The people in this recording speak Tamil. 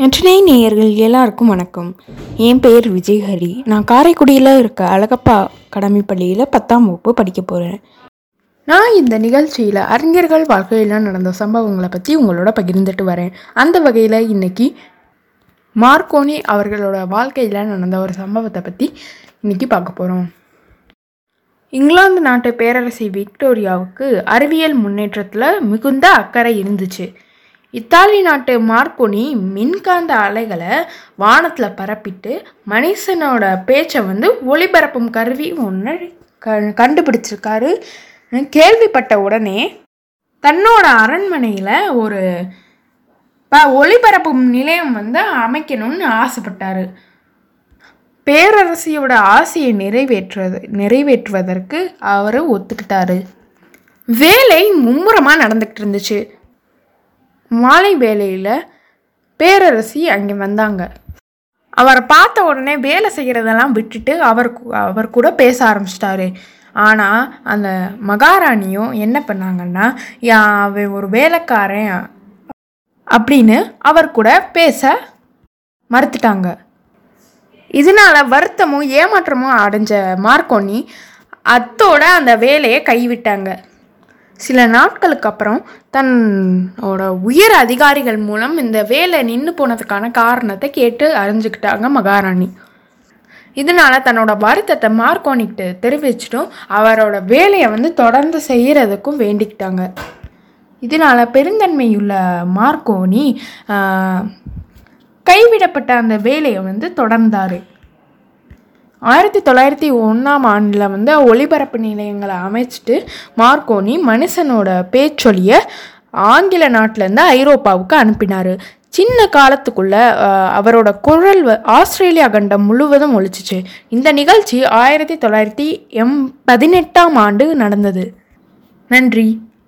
நற்றினை நேயர்கள் எல்லாருக்கும் வணக்கம். என் பேர் விஜய்ஹரி. நான் காரைக்குடியில் இருக்க அழகப்பா கடமை பள்ளியில் பத்தாம் வகுப்பு படிக்க போகிறேன் நான் இந்த நிகழ்ச்சியில் அறிஞர்கள் வாழ்க்கையில் நடந்த சம்பவங்களை பற்றி உங்களோட பகிர்ந்துட்டு வரேன். அந்த வகையில் இன்றைக்கி மார்க்கோனி அவர்களோட வாழ்க்கையில் நடந்த ஒரு சம்பவத்தை பற்றி இன்னைக்கு பார்க்க போகிறோம் இங்கிலாந்து நாட்டு பேரரசி விக்டோரியாவுக்கு அறிவியல் முன்னேற்றத்தில் மிகுந்த அக்கறை இருந்துச்சு. இத்தாலி நாட்டு மார்க்கோனி மின்காந்த அலைகளை வானத்தில் பரப்பிட்டு மனுஷனோட பேச்சை வந்து ஒளிபரப்பும் கருவி ஒன்று க கண்டுபிடிச்சிருக்காரு. கேள்விப்பட்ட உடனே தன்னோட அரண்மனையில் ஒரு ப ஒளிபரப்பும் நிலையம் வந்து அமைக்கணும்னு ஆசைப்பட்டார். பேரரசியோட ஆசையை நிறைவேற்றுவது நிறைவேற்றுவதற்கு அவர் ஒத்துக்கிட்டாரு. வேலை மும்முரமாக நடந்துக்கிட்டு இருந்துச்சு. மாலை வேலையில் பேரரசி அங்கே வந்தாங்க. அவரை பார்த்த உடனே வேலை செய்கிறதெல்லாம் விட்டுட்டு அவர் அவர் கூட பேச ஆரம்பிச்சிட்டாரு. ஆனால் அந்த மகாராணியும் என்ன பண்ணாங்கன்னா அவன் ஒரு வேலைக்காரன் அப்படின்னு அவர் கூட பேச மறுத்துட்டாங்க. இதனால் வருத்தமும் ஏமாற்றமும் அடைஞ்ச மார்க்கோனி அத்தோட அந்த வேலையை கைவிட்டாங்க. சில நாட்களுக்கு அப்புறம் தன்னோட உயர் அதிகாரிகள் மூலம் இந்த வேலை நின்று போனதுக்கான காரணத்தை கேட்டு அறிஞ்சுக்கிட்டாங்க மகாராணி. இதனால தன்னோட வருத்தத்தை மார்க்கோனிக்கிட்ட தெரிவிச்சிட்டும் அவரோட வேலையை வந்து தொடர்ந்து செய்கிறதுக்கும் வேண்டிக்கிட்டாங்க. இதனால பெருந்தன்மையுள்ள மார்க்கோனி கைவிடப்பட்ட அந்த வேலையை வந்து தொடர்ந்தார். ஆயிரத்தி தொள்ளாயிரத்தி ஒன்றாம் ஆண்டில் வந்து ஒளிபரப்பு நிலையங்களை அமைச்சிட்டு மார்க்கோனி மனுஷனோட பேச்சொலியை ஆங்கில நாட்டிலேருந்து ஐரோப்பாவுக்கு அனுப்பினார். சின்ன காலத்துக்குள்ள அவரோட குரல் வ- ஆஸ்திரேலியா கண்டம் முழுவதும் ஒழிச்சிச்சு இந்த நிகழ்ச்சி ஆயிரத்தி தொள்ளாயிரத்தி எம் பதினெட்டாம் ஆண்டு நடந்தது. நன்றி.